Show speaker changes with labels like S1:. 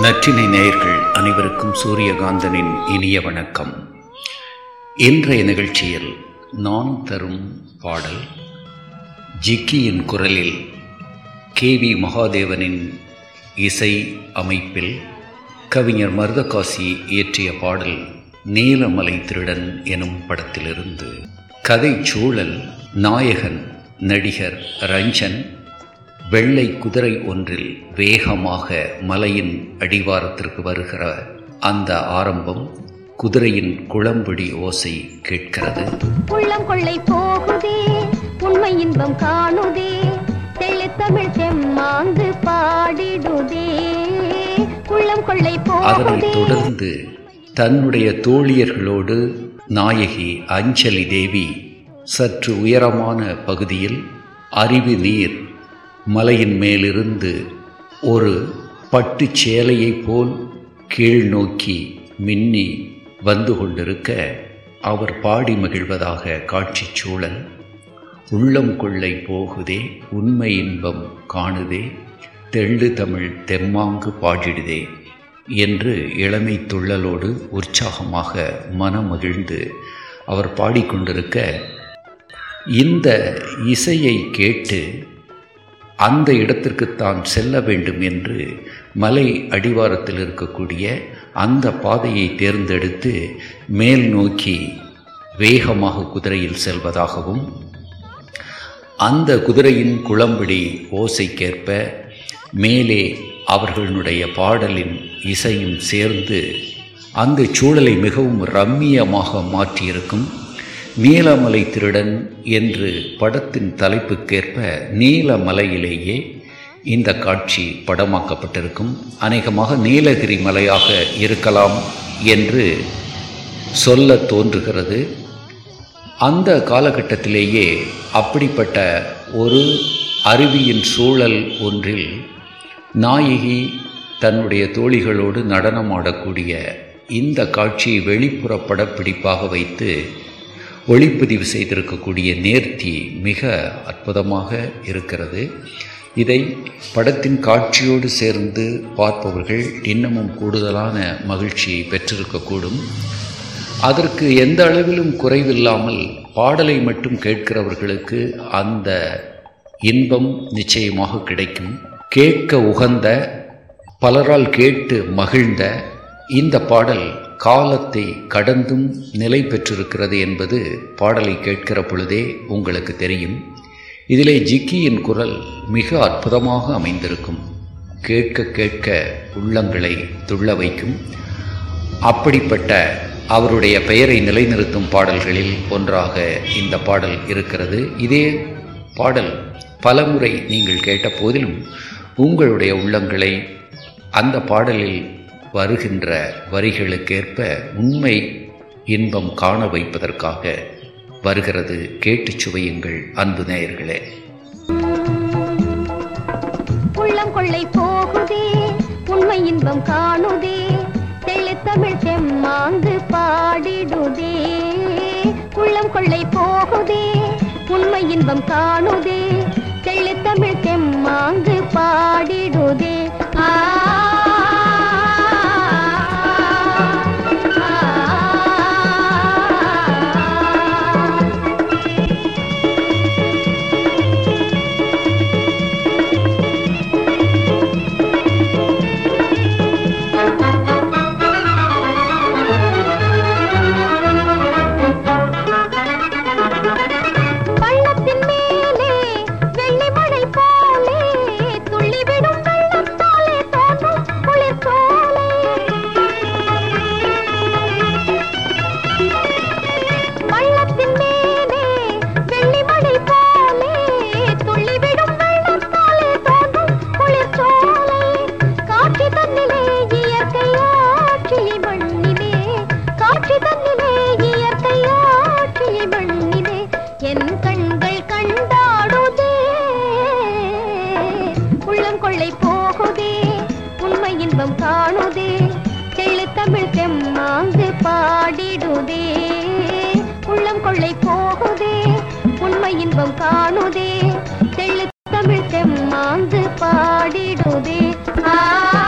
S1: நற்றினை நேயர்கள் அனைவருக்கும் சூரியகாந்தனின் இனிய வணக்கம். இன்றைய நிகழ்ச்சியில் நான் தரும் பாடல் ஜிக்கியின் குரலில் கே வி மகாதேவனின் இசை அமைப்பில் கவிஞர் மருதகாசி இயற்றிய பாடல் நீலமலை திருடன் எனும் படத்திலிருந்து. கதை சூழல் நாயகன் நடிகர் ரஞ்சன் வெள்ளை குதிரை ஒன்றில் வேகமாக மலையின் அடிவாரத்திற்கு வருகிற அந்த ஆரம்பம் குதிரையின் குளம்படி ஓசை கேட்கிறது.
S2: உள்ளம் கொள்ளை போகுதே உண்மை இன்பம் காணுதே தெளித்தமிழ் செம்மாந்து பாடிடுதே. உள்ளம் கொள்ளை
S1: அதனைத் தொடர்ந்து தன்னுடைய தோழியர்களோடு நாயகி அஞ்சலி தேவி சற்று உயரமான பகுதியில் அருவி நீர் மலையின் மேலிருந்து ஒரு பட்டுச் சேலையைப் போல் கீழ் நோக்கி மின்னி வந்து கொண்டிருக்க அவர் பாடி மகிழ்வதாக காட்சி சூழல் உள்ளம் கொள்ளை போகுதே உண்மை இன்பம் காணுதே தெள்ளு தமிழ் தெம்மாங்கு பாடிடுதே என்று இளமை துள்ளலோடு உற்சாகமாக மனமகிழ்ந்து அவர் பாடிக்கொண்டிருக்க இந்த இசையை கேட்டு அந்த இடத்திற்கு தான் செல்ல வேண்டும் என்று மலை அடிவாரத்தில் இருக்கக்கூடிய அந்த பாதையை தேர்ந்தெடுத்து மேல் நோக்கி வேகமாக குதிரையில் செல்வதாகவும் அந்த குதிரையின் குளம்படி ஓசைக்கேற்ப மேலே அவர்களுடைய பாடலின் இசையும் சேர்ந்து அந்த சூழலை மிகவும் ரம்மியமாக மாற்றியிருக்கும் நீலமலை திருடன் என்று படத்தின் தலைப்புக்கேற்ப நீலமலையிலேயே இந்த காட்சி படமாக்கப்பட்டிருக்கும். அநேகமாக நீலகிரி மலையாக இருக்கலாம் என்று சொல்ல தோன்றுகிறது. அந்த காலகட்டத்திலேயே அப்படிப்பட்ட ஒரு அருவியின் சூழல் ஒன்றில் நாயகி தன்னுடைய தோழிகளோடு நடனமாடக்கூடிய இந்த காட்சியை வெளிப்புற படப்பிடிப்பாக வைத்து ஒளிப்பதிவு செய்திருக்கக்கூடிய நேர்த்தி மிக அற்புதமாக இருக்கிறது. இதை படத்தின் காட்சியோடு சேர்ந்து பார்ப்பவர்கள் இன்னமும் கூடுதலான மகிழ்ச்சியை பெற்றிருக்கக்கூடும். அதற்கு எந்த அளவிலும் குறைவில்லாமல் பாடலை மட்டும் கேட்கிறவர்களுக்கு அந்த இன்பம் நிச்சயமாக கிடைக்கும். கேட்க உகந்த பலரால் கேட்டு மகிழ்ந்த இந்த பாடல் காலத்தை கடந்தும் நிலை பெற்றிருக்கிறது என்பது பாடலை கேட்கிற பொழுதே உங்களுக்கு தெரியும். இதிலே ஜிக்கியின் குரல் மிக அற்புதமாக அமைந்திருக்கும். கேட்க கேட்க உள்ளங்களை துள்ள வைக்கும். அப்படிப்பட்ட அவருடைய பெயரை நிலைநிறுத்தும் பாடல்களில் ஒன்றாக இந்த பாடல் இருக்கிறது. இதே பாடல் பலமுறை நீங்கள் கேட்ட போதிலும் உங்களுடைய உள்ளங்களை அந்த பாடலில் வருகின்ற வரிகளுக்கேற்ப உண்மை இன்பம் காண வைப்பதற்காக வருகிறது. கேட்டு சுவையுங்கள் அன்பு நேயர்களே.
S2: உள்ளம் கொள்ளை போகுதே உண்மை இன்பம் காணுதே தெளித்தமிழ் செம்மாந்து பாடிடுதே. உள்ளம் கொள்ளை போகுதே உண்மை இன்பம் காணுதே தெளித்தமிழ் செம்மாந்து பாடிடுதே. ஆ பாடிடுதே. உள்ளம் கொள்ளை போகுதே. உண்மை இன்பம் காணுதே. தெளித்தமிழ் செம்மாந்து பாடிடுதே. ஆ